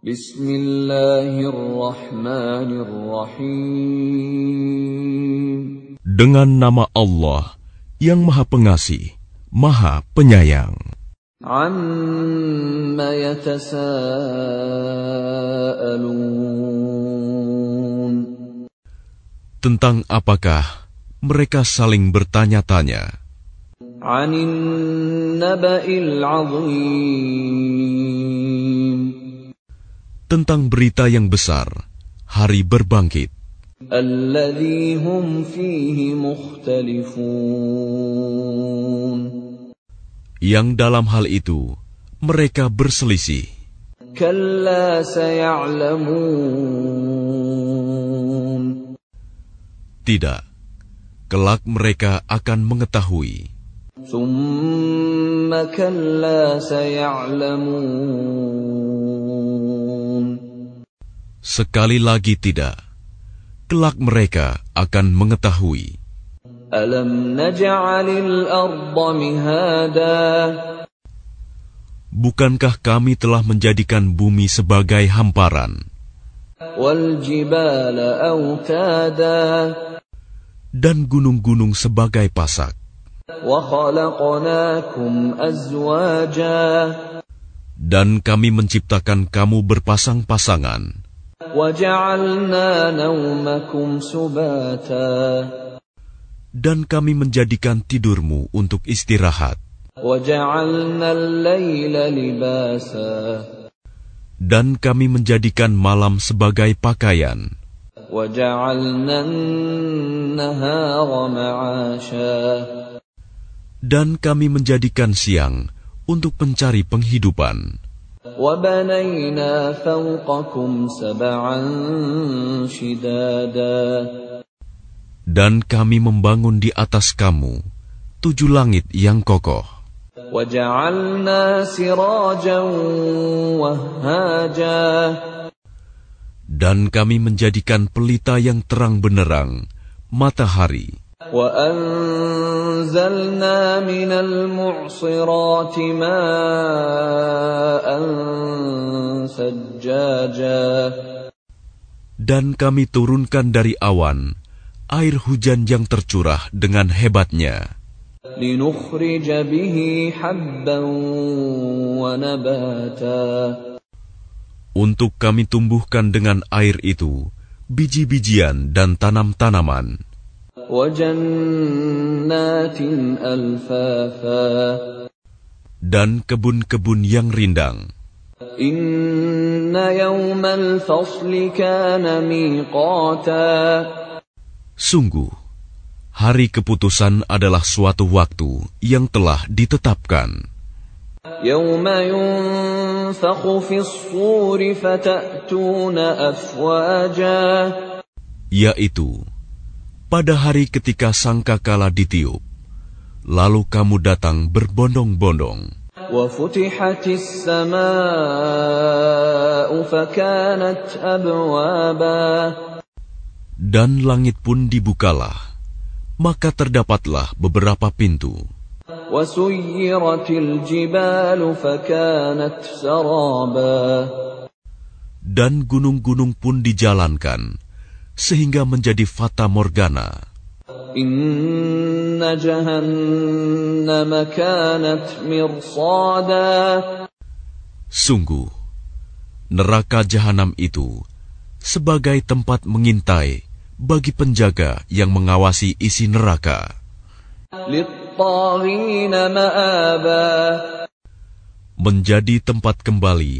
Bismillahirrahmanirrahim. Dengan nama Allah yang Maha Pengasih, Maha Penyayang. Amma yatasaalun. Tentang apakah mereka saling bertanya-tanya? Anin naba'il azim. Tentang berita yang besar, hari berbangkit. Yang dalam hal itu, mereka berselisih. Tidak, kelak mereka akan mengetahui. Thumma kalla saya'lamun sekali lagi tidak. Kelak mereka akan mengetahui. Alam naj'alil arda mihada. Bukankah kami telah menjadikan bumi sebagai hamparan? Dan gunung-gunung sebagai pasak. Dan kami menciptakan kamu berpasang-pasangan. Dan kami menjadikan tidurmu untuk istirahat. Dan kami menjadikan malam sebagai pakaian. Dan kami menjadikan siang untuk mencari penghidupan. Dan kami membangun di atas kamu tujuh langit yang kokoh. Dan kami menjadikan pelita yang terang benerang, matahari, وأنزلنا من المعصرات ماء ثجاجا dan kami turunkan dari awan air hujan yang tercurah dengan hebatnya لنخرج به حبا ونباتا untuk kami tumbuhkan dengan air itu biji-bijian dan tanam-tanaman وجنات ألفافا dan kebun-kebun yang rindang إن يوم الفصل كان ميقاتا sungguh hari keputusan adalah suatu waktu yang telah ditetapkan يوم ينفخ في الصور فتأتون أفواجا yaitu pada hari ketika sangkakala ditiup, lalu kamu datang berbondong-bondong. Dan langit pun dibukalah, maka terdapatlah beberapa pintu. Dan gunung-gunung pun dijalankan, sehingga menjadi fata morgana. Sungguh, neraka jahanam itu sebagai tempat mengintai bagi penjaga yang mengawasi isi neraka. Menjadi tempat kembali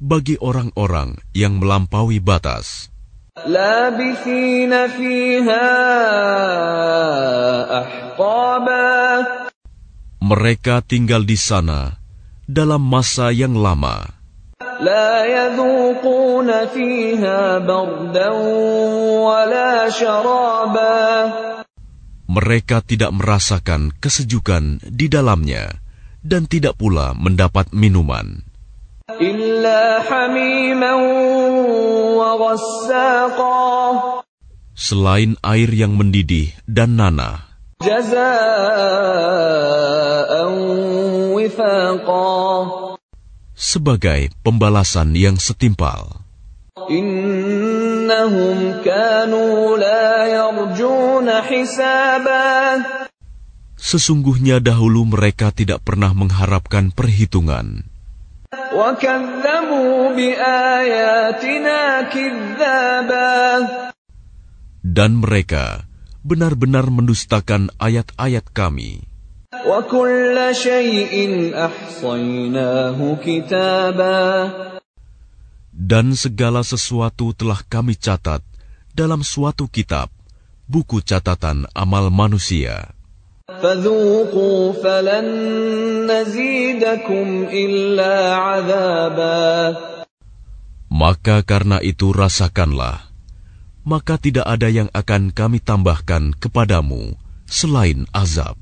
bagi orang-orang yang melampaui batas. لابثين فيها أحقابا mereka tinggal di sana dalam masa yang lama لا يذوقون فيها بردا ولا شرابا mereka tidak merasakan kesejukan di dalamnya dan tidak pula mendapat minuman إلا حميما وغساقا Selain air yang mendidih dan nana, sebagai pembalasan yang setimpal. Sesungguhnya dahulu mereka tidak pernah mengharapkan perhitungan. Dan mereka benar-benar mendustakan ayat-ayat kami. Dan segala sesuatu telah kami catat dalam suatu kitab, buku catatan amal manusia. فذوقوا فلن نزيدكم إلا عذابا Maka karena itu rasakanlah, maka tidak ada yang akan kami tambahkan kepadamu selain azab.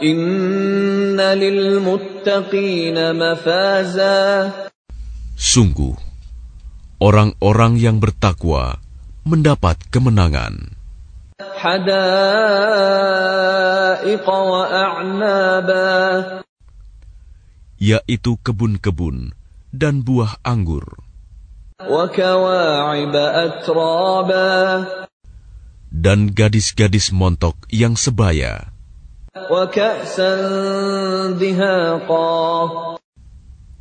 إن للمتقين مفازا Sungguh, orang-orang yang bertakwa mendapat kemenangan, حدائق وأعنابا yaitu kebun-kebun dan buah anggur. dan gadis-gadis montok yang sebaya.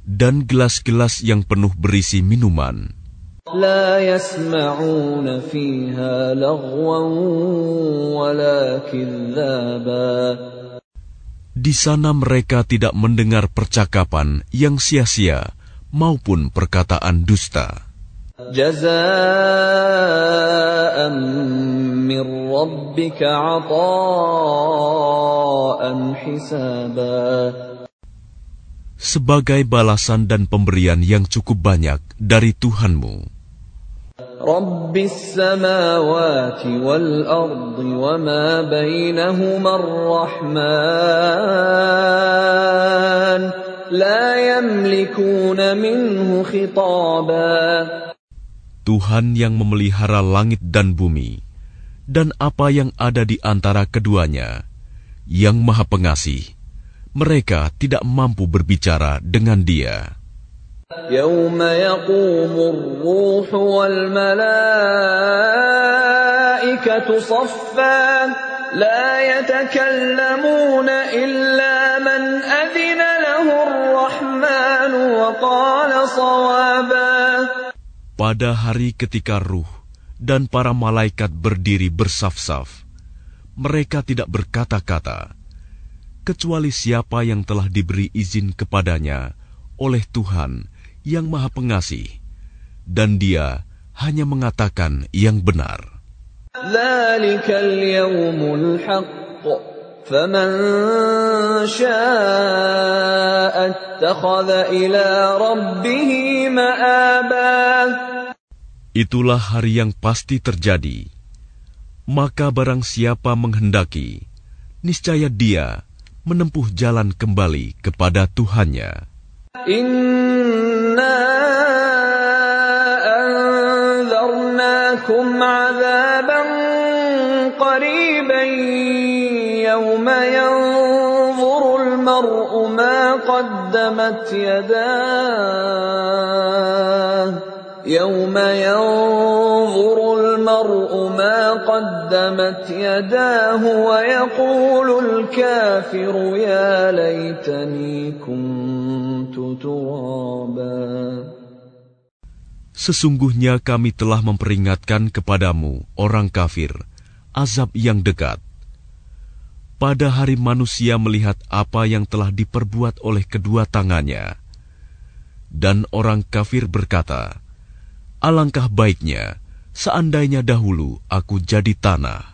dan gelas-gelas yang penuh berisi minuman. لا يسمعون فيها لغوا ولا كذابا Di sana mereka tidak mendengar percakapan yang sia-sia maupun perkataan dusta. جزاء من ربك عطاء حسابا Sebagai balasan dan pemberian yang cukup banyak dari Tuhanmu, رب السماوات والأرض وما بينهما الرحمن لا يملكون منه خطابا Tuhan yang memelihara langit dan bumi, dan apa yang ada di antara keduanya, yang Maha Pengasih, mereka tidak mampu berbicara dengan Dia. يوم يقوم الروح والملائكة صفا لا يتكلمون إلا من أذن له الرحمن وقال صوابا Pada hari ketika ruh dan para malaikat berdiri bersaf-saf, mereka tidak berkata-kata, kecuali siapa yang telah diberi izin kepadanya oleh Tuhan yang Maha Pengasih, dan Dia hanya mengatakan yang benar. Itulah hari yang pasti terjadi. Maka barang siapa menghendaki, niscaya dia menempuh jalan kembali kepada Tuhannya. In قدمت يداه يوم ينظر المرء ما قدمت يداه ويقول الكافر يا ليتني كنت ترابا Sesungguhnya kami telah memperingatkan kepadamu, orang kafir, azab yang dekat. Pada hari manusia melihat apa yang telah diperbuat oleh kedua tangannya. Dan orang kafir berkata, Alangkah baiknya seandainya dahulu aku jadi tanah.